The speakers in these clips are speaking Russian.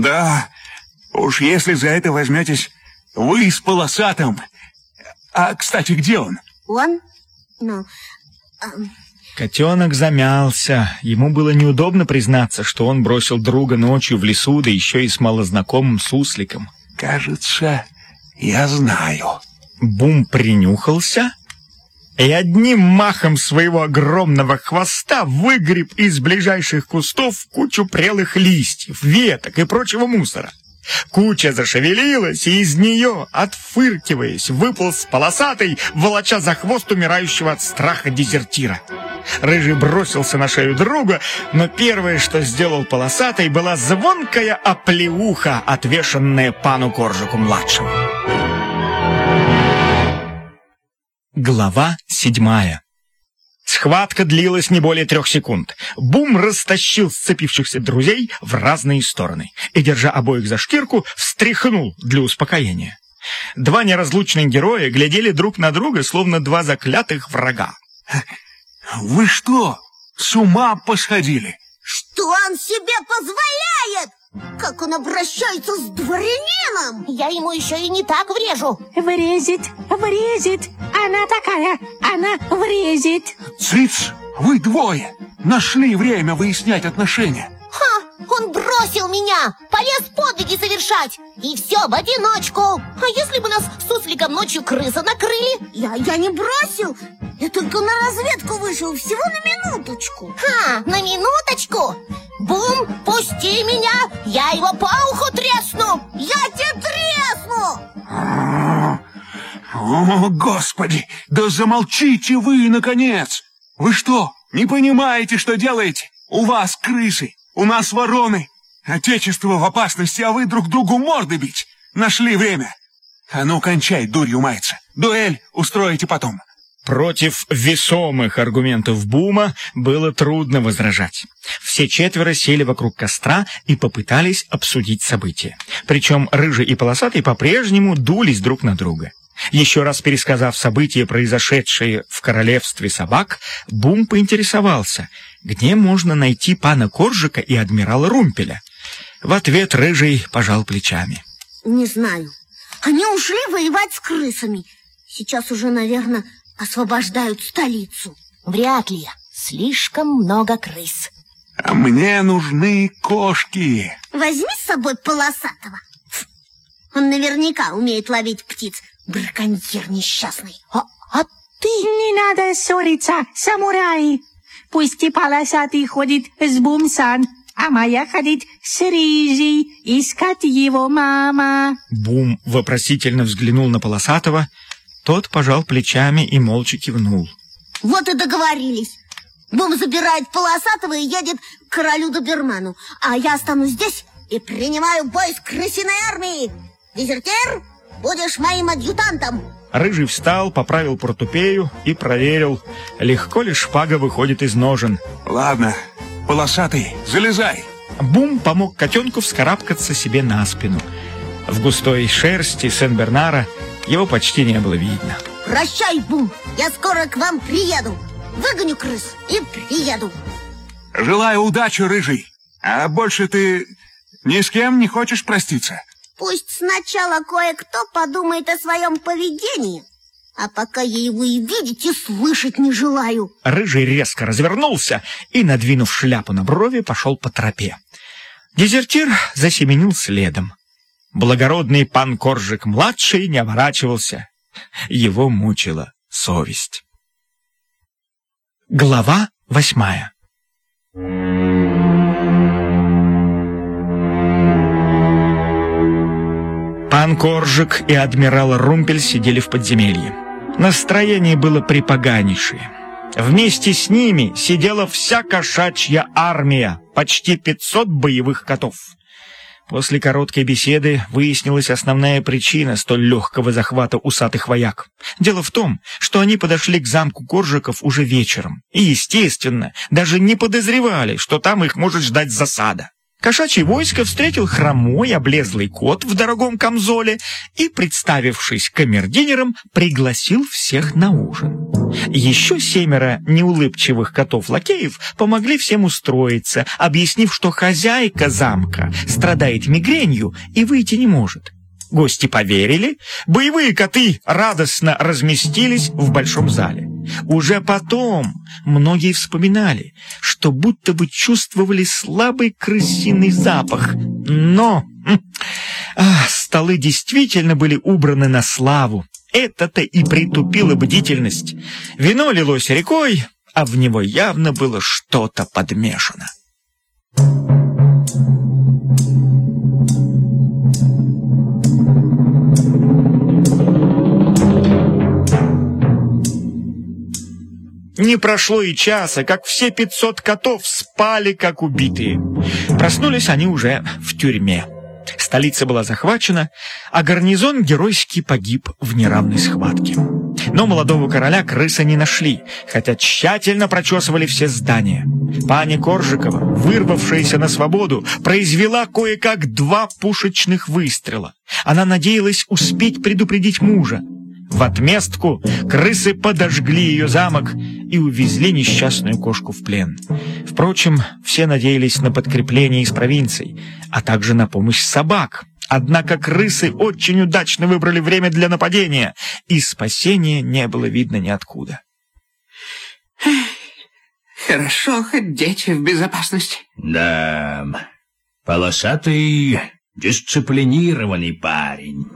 Да, уж если за это возьметесь вы с полосатым. А, кстати, где он? Он? Ну... Эм... Котенок замялся. Ему было неудобно признаться, что он бросил друга ночью в лесу, да еще и с малознакомым сусликом. «Кажется, я знаю». Бум принюхался и одним махом своего огромного хвоста выгреб из ближайших кустов кучу прелых листьев, веток и прочего мусора. Куча зашевелилась, и из нее, отфыркиваясь, выполз полосатый, волоча за хвост умирающего от страха дезертира. Рыжий бросился на шею друга, но первое, что сделал полосатый, была звонкая оплеуха, отвешенная пану Коржику-младшему. Глава седьмая Схватка длилась не более трех секунд. Бум растащил сцепившихся друзей в разные стороны и, держа обоих за шкирку, встряхнул для успокоения. Два неразлучных героя глядели друг на друга, словно два заклятых врага. «Вы что, с ума посходили?» «Что он себе позволяет?» Как он обращается с дворянином? Я ему еще и не так врежу. Врезет, врезет. Она такая, она врезет. Циц, вы двое нашли время выяснять отношения. Ха, он бросил меня, полез подвиги совершать. И все в одиночку. А если бы нас с Сусликом ночью крыса накрыли? Я, я не бросил. Я только на разведку вышел, всего на минуточку. Ха, на минуточку? Бум, пусти меня, я его по уху тресну! Я тебе тресну! О, Господи, да замолчите вы, наконец! Вы что, не понимаете, что делаете? У вас крысы, у нас вороны. Отечество в опасности, а вы друг другу морды бить. Нашли время. А ну, кончай дурью маяться. Дуэль устроите потом. Против весомых аргументов Бума было трудно возражать. Все четверо сели вокруг костра и попытались обсудить события. Причем Рыжий и Полосатый по-прежнему дулись друг на друга. Еще раз пересказав события, произошедшие в королевстве собак, Бум поинтересовался, где можно найти пана Коржика и адмирала Румпеля. В ответ Рыжий пожал плечами. «Не знаю. Они ушли воевать с крысами. Сейчас уже, наверное, освобождают столицу. Вряд ли. Слишком много крыс. А мне нужны кошки. Возьми с собой полосатого. Он наверняка умеет ловить птиц. Браконьер несчастный. А, а ты? Не надо ссориться, самураи. Пусть и полосатый ходит с Бумсан, а моя ходит с Рижей, искать его мама. Бум вопросительно взглянул на полосатого, тот пожал плечами и молча кивнул. Вот и договорились. Бум забирает полосатого и едет к королю Доберману. А я останусь здесь и принимаю бой с крысиной армией. Дезертир, будешь моим адъютантом. Рыжий встал, поправил портупею и проверил, легко ли шпага выходит из ножен. Ладно, полосатый, залезай. Бум помог котенку вскарабкаться себе на спину. В густой шерсти Сен-Бернара его почти не было видно. Прощай, Бум, я скоро к вам приеду. Выгоню крыс и приеду. Желаю удачи, Рыжий. А больше ты ни с кем не хочешь проститься? Пусть сначала кое-кто подумает о своем поведении. А пока я его и видеть, и слышать не желаю. Рыжий резко развернулся и, надвинув шляпу на брови, пошел по тропе. Дезертир засеменил следом. Благородный пан Коржик-младший не оборачивался. Его мучила совесть. Глава восьмая Пан Коржик и адмирал Румпель сидели в подземелье. Настроение было припоганейшее. Вместе с ними сидела вся кошачья армия, почти 500 боевых котов. После короткой беседы выяснилась основная причина столь легкого захвата усатых вояк. Дело в том, что они подошли к замку Коржиков уже вечером и, естественно, даже не подозревали, что там их может ждать засада. Кошачье войско встретил хромой облезлый кот в дорогом камзоле и, представившись камердинером, пригласил всех на ужин. Еще семеро неулыбчивых котов-лакеев помогли всем устроиться, объяснив, что хозяйка замка страдает мигренью и выйти не может. Гости поверили, боевые коты радостно разместились в большом зале. Уже потом многие вспоминали, что будто бы чувствовали слабый крысиный запах. Но а, столы действительно были убраны на славу. Это-то и притупило бдительность. Вино лилось рекой, а в него явно было что-то подмешано. Не прошло и часа, как все пятьсот котов спали, как убитые. Проснулись они уже в тюрьме. Столица была захвачена, а гарнизон геройски погиб в неравной схватке. Но молодого короля крысы не нашли, хотя тщательно прочесывали все здания. Паня Коржикова, вырвавшаяся на свободу, произвела кое-как два пушечных выстрела. Она надеялась успеть предупредить мужа, в отместку крысы подожгли ее замок и увезли несчастную кошку в плен. Впрочем, все надеялись на подкрепление из провинций, а также на помощь собак. Однако крысы очень удачно выбрали время для нападения, и спасения не было видно ниоткуда. Хорошо, хоть дети в безопасности. Да, полосатый, дисциплинированный парень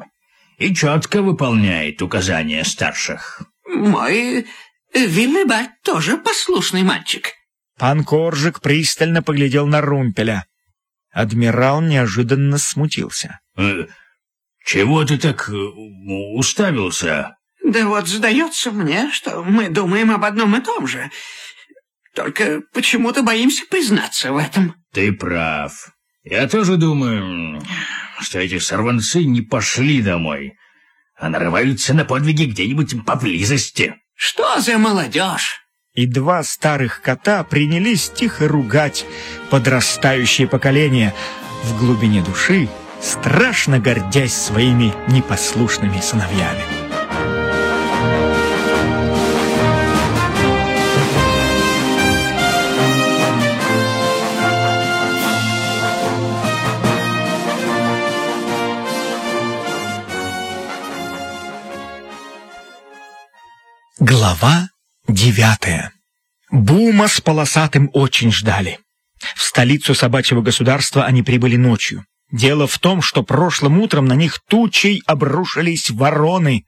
и четко выполняет указания старших. Мой Виллебать тоже послушный мальчик. Пан Коржик пристально поглядел на Румпеля. Адмирал неожиданно смутился. Э, «Чего ты так э, уставился?» «Да вот сдается мне, что мы думаем об одном и том же. Только почему-то боимся признаться в этом». «Ты прав. Я тоже думаю, что эти сорванцы не пошли домой, а нарываются на подвиги где-нибудь поблизости. Что за молодежь? И два старых кота принялись тихо ругать подрастающее поколение в глубине души, страшно гордясь своими непослушными сыновьями. Глава девятая. Бума с полосатым очень ждали. В столицу собачьего государства они прибыли ночью. Дело в том, что прошлым утром на них тучей обрушились вороны.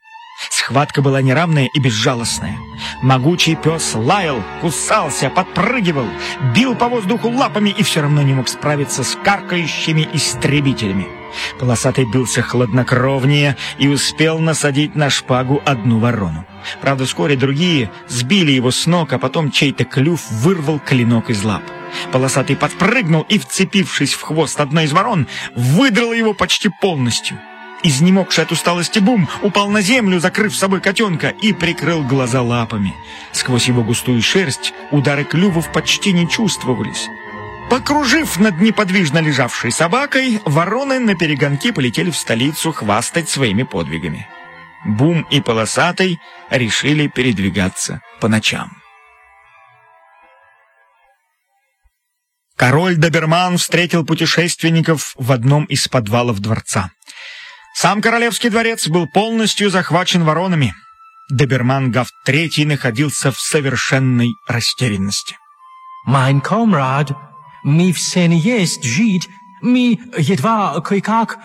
Схватка была неравная и безжалостная. Могучий пес лаял, кусался, подпрыгивал, бил по воздуху лапами и все равно не мог справиться с каркающими истребителями. Полосатый бился хладнокровнее и успел насадить на шпагу одну ворону. Правда, вскоре другие сбили его с ног, а потом чей-то клюв вырвал клинок из лап. Полосатый подпрыгнул и, вцепившись в хвост одной из ворон, выдрал его почти полностью. Изнемогший от усталости Бум упал на землю, закрыв собой котенка, и прикрыл глаза лапами. Сквозь его густую шерсть удары клювов почти не чувствовались. Покружив над неподвижно лежавшей собакой, вороны на перегонки полетели в столицу хвастать своими подвигами. Бум и Полосатый решили передвигаться по ночам. Король Доберман встретил путешественников в одном из подвалов дворца. Сам королевский дворец был полностью захвачен воронами. Доберман Гафт III находился в совершенной растерянности. «Майн комрад, ми все не есть жить, ми едва кое-как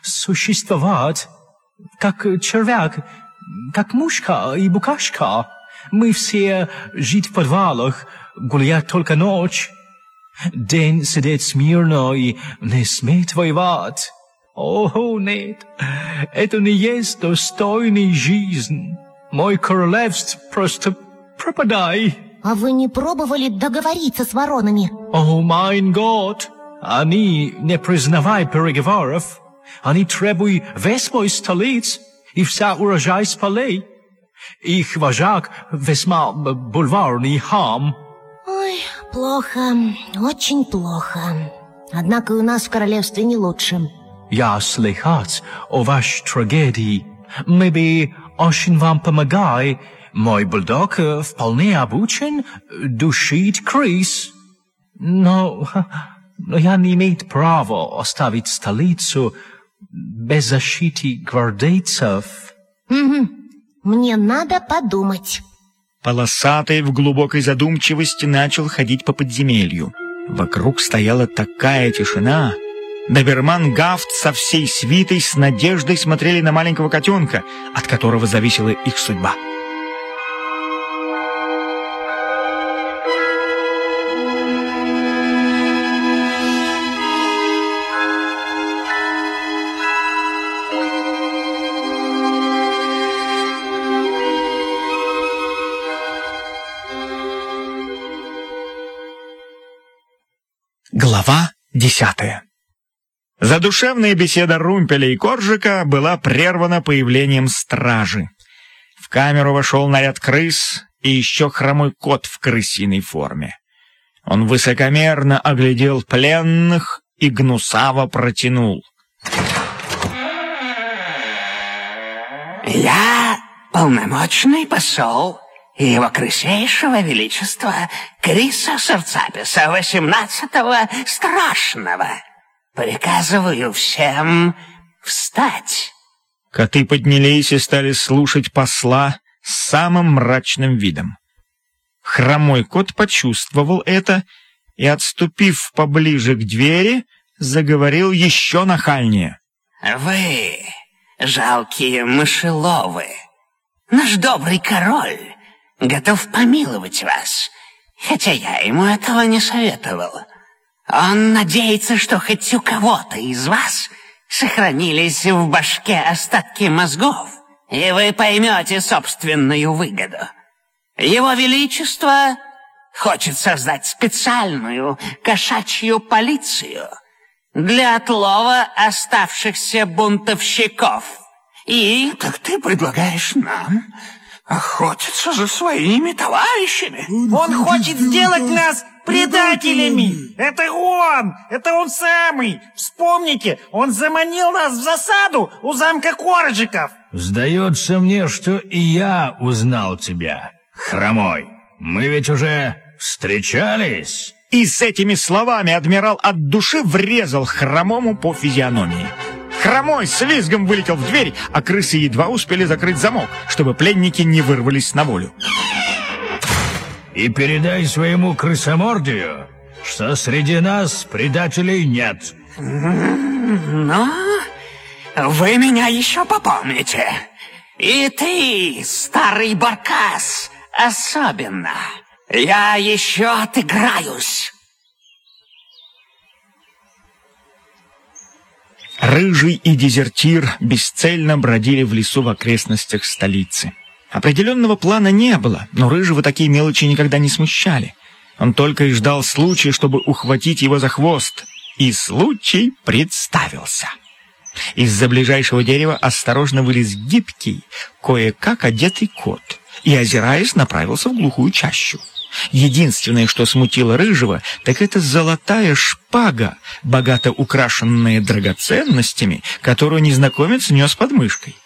существовать, как червяк, как мушка и букашка. Мы все жить в подвалах, гулять только ночь. День сидеть смирно и не сметь воевать. О, нет, это не есть достойной жизнь. Мой королевств просто пропадай. А вы не пробовали договориться с воронами? О, майн год! Они не признавай переговоров. Они требуют весь мой столиц и вся урожай с полей. Их вожак весьма бульварный хам. Ой, плохо, очень плохо. Однако у нас в королевстве не лучше. Я слыхать о вашей трагедии. Мы бы очень вам помогали. Мой бульдог э, вполне обучен душить крыс. Но, но я не имею права оставить столицу без защиты гвардейцев. Мне надо подумать. Полосатый в глубокой задумчивости начал ходить по подземелью. Вокруг стояла такая тишина. Доберман Гафт со всей свитой с надеждой смотрели на маленького котенка, от которого зависела их судьба. Глава десятая Задушевная беседа Румпеля и Коржика была прервана появлением стражи. В камеру вошел наряд крыс и еще хромой кот в крысиной форме. Он высокомерно оглядел пленных и гнусаво протянул. Я полномочный посол его крысейшего величества Криса Серцаписа восемнадцатого Страшного. Приказываю всем встать. Коты поднялись и стали слушать посла с самым мрачным видом. Хромой кот почувствовал это и, отступив поближе к двери, заговорил еще нахальнее. Вы, жалкие мышеловы, наш добрый король готов помиловать вас, хотя я ему этого не советовал. Он надеется, что хоть у кого-то из вас сохранились в башке остатки мозгов, и вы поймете собственную выгоду. Его Величество хочет создать специальную кошачью полицию для отлова оставшихся бунтовщиков. И... Так ты предлагаешь нам охотиться за своими товарищами? Он хочет сделать нас предателями! Это он! Это он самый! Вспомните, он заманил нас в засаду у замка Коржиков! Сдается мне, что и я узнал тебя, хромой. Мы ведь уже встречались. И с этими словами адмирал от души врезал хромому по физиономии. Хромой с визгом вылетел в дверь, а крысы едва успели закрыть замок, чтобы пленники не вырвались на волю. И передай своему крысомордию, что среди нас предателей нет. Но вы меня еще попомните. И ты, старый баркас, особенно. Я еще отыграюсь. Рыжий и дезертир бесцельно бродили в лесу в окрестностях столицы. Определенного плана не было, но Рыжего такие мелочи никогда не смущали. Он только и ждал случая, чтобы ухватить его за хвост. И случай представился. Из-за ближайшего дерева осторожно вылез гибкий, кое-как одетый кот и, озираясь, направился в глухую чащу. Единственное, что смутило Рыжего, так это золотая шпага, богато украшенная драгоценностями, которую незнакомец нес под мышкой.